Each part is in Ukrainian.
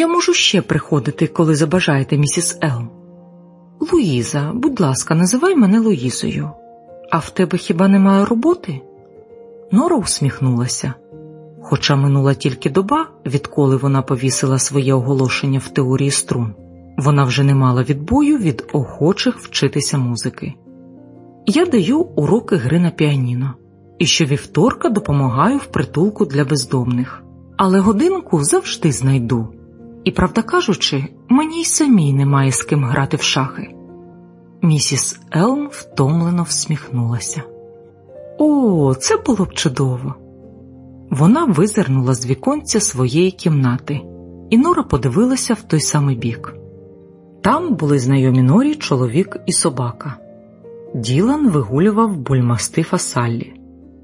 Я можу ще приходити, коли забажаєте, місіс Ел. Луїза, будь ласка, називай мене Луїзою. А в тебе хіба немає роботи? Нора усміхнулася. Хоча минула тільки доба, відколи вона повісила своє оголошення в теорії струн, вона вже не мала відбою від охочих вчитися музики. Я даю уроки гри на піаніно і щовівторка допомагаю в притулку для бездомних, але годинку завжди знайду. І, правда кажучи, мені й самій немає з ким грати в шахи. Місіс Елм втомлено всміхнулася. О, це було б чудово. Вона визирнула з віконця своєї кімнати, і Нора подивилася в той самий бік. Там були знайомі Норі чоловік і собака. Ділан вигулював бульмастифа Саллі,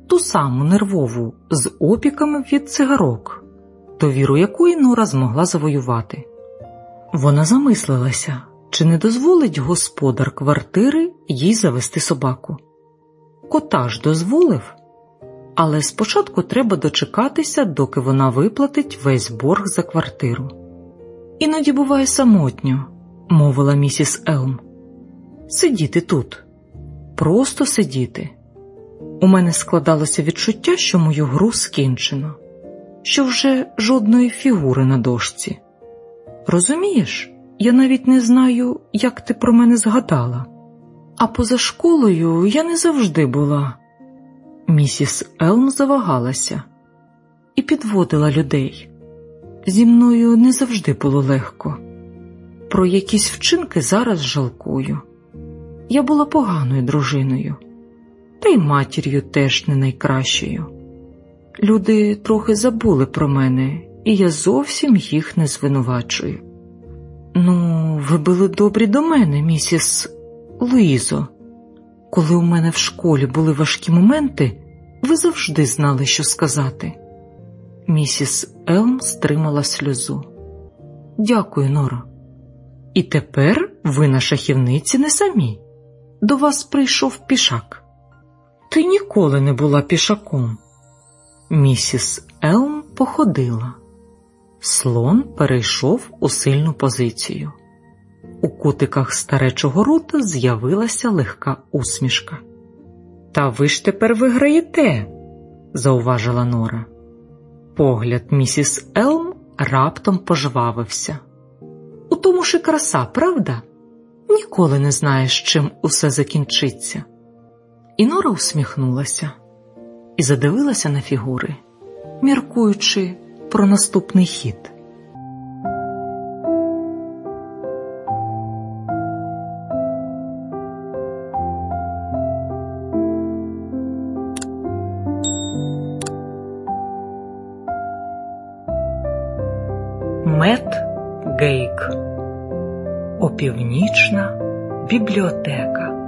ту саму нервову з опіками від цигарок, довіру якої Нора змогла завоювати. Вона замислилася, чи не дозволить господар квартири їй завести собаку. Кота ж дозволив, але спочатку треба дочекатися, доки вона виплатить весь борг за квартиру. Іноді буває самотньо, мовила місіс Елм. Сидіти тут, просто сидіти. У мене складалося відчуття, що мою гру скінчено, що вже жодної фігури на дошці. Розумієш, я навіть не знаю, як ти про мене згадала. А поза школою я не завжди була. Місіс Елм завагалася і підводила людей. Зі мною не завжди було легко. Про якісь вчинки зараз жалкую. Я була поганою дружиною, та й матір'ю теж не найкращою. Люди трохи забули про мене, і я зовсім їх не звинувачую. Ну, ви були добрі до мене, місіс Луїзо. Коли у мене в школі були важкі моменти, ви завжди знали, що сказати. Місіс Елм стримала сльозу. Дякую, Норо. І тепер ви на шахівниці не самі. До вас прийшов пішак. Ти ніколи не була пішаком. Місіс Елм походила. Слон перейшов у сильну позицію. У кутиках старечого рота з'явилася легка усмішка. Та ви ж тепер виграєте, зауважила Нора. Погляд місіс Елм раптом пожвавився. У тому ж і краса, правда? Ніколи не знаєш, чим усе закінчиться. І Нора усміхнулася і задивилася на фігури, міркуючи про наступний хід. Мет Гейк Опівнічна бібліотека